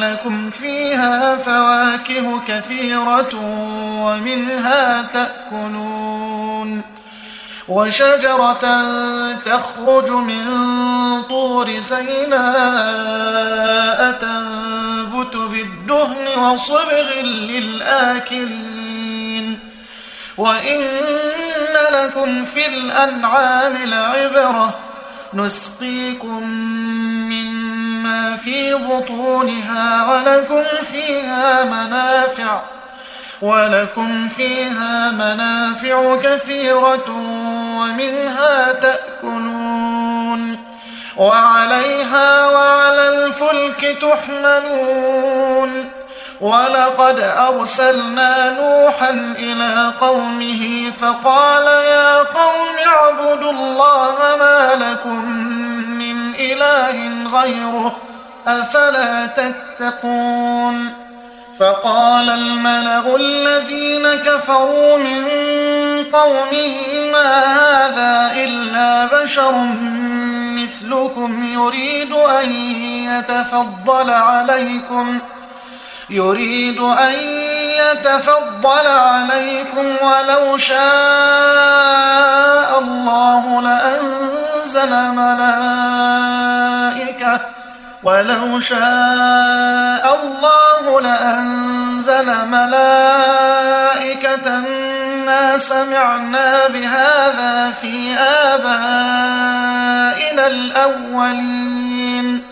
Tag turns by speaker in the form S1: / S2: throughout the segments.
S1: لكم فيها فواكه كثيرة ومنها تأكلون وشجرة تخرج من طور سيناء تنبت بالدهن وصبغ للآكلين وإن لكم في الأنعام لعبرة نسقيكم مما في بطونها ولكم فيها منافع ولكم فيها منافع كثيرة ومنها تأكلون وعليها وعلى الفلك تحملون ولقد أرسلنا نوحا إلى قومه فقال يا قوم اعبدوا الله ما لكم إله غيره أفلا تتقون فقال الملأ الذين كفروا من قومه ما هذا إلا بشر مثلكم يريد أن يتفضل عليكم ۖ يريد أن يتفضل عليكم ولو شاء الله لأنزل ملائكة. ولو شاء الله لأنزل ملائكة. ما سمعنا بهذا في آبائنا الأولين.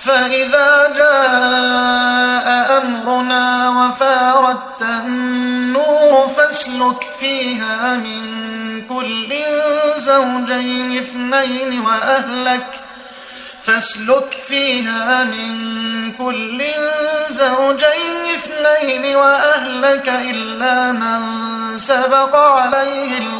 S1: فإذا جاء أمرنا وفاردت النور فاسلك فيها من كل زوجين اثنين وأهلك فاسلك فيها من كل زوجين اثنين وأهلك إلا من سبق عليه القول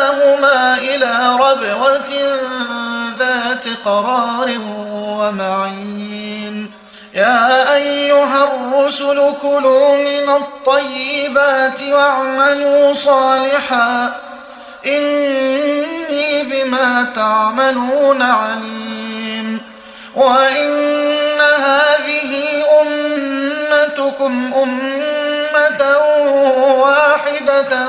S1: وآويناهما إلى ربوة ذات قرار ومعين. يا أيها الرسل كلوا من الطيبات واعملوا صالحا. إني بما تعملون عليم. وإن هذه أمتكم أمة واحدة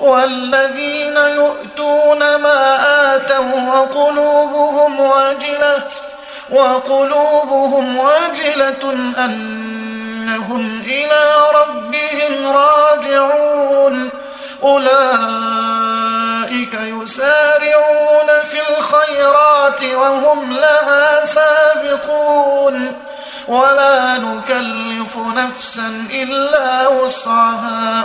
S1: والذين يؤتون ما آتوا وقلوبهم واجلة وقلوبهم واجلة أنهم إلى ربهم راجعون. أولئك يسارعون في الخيرات وهم لها سابقون. ولا نكلف نفسا إلا وسعها.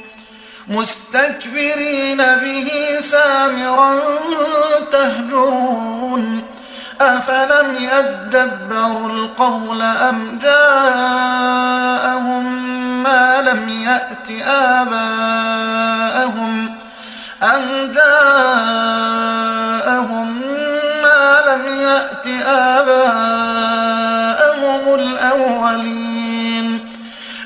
S1: مستكبرين به سامرا تهجرون. أفلم يدبروا القول أم جاءهم ما لم يأت آباءهم؟ أم جاءهم ما لم يأت آباءهم الأولين؟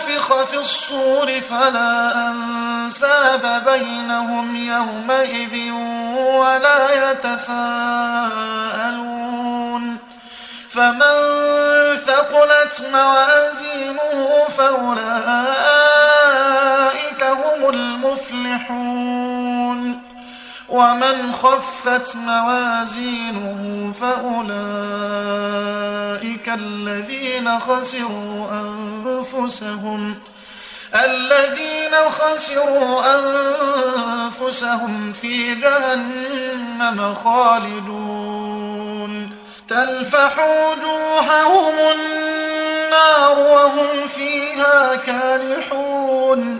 S1: نفخ في الصور فلا أنساب بينهم يومئذ ولا يتساءلون فمن ثقلت موازينه فأولئك هم المفلحون ومن خفت موازينه فأولئك الذين خسروا أنفسهم الذين خسروا أنفسهم في جهنم خالدون. تلفح وجوههم النار وهم فيها كالحون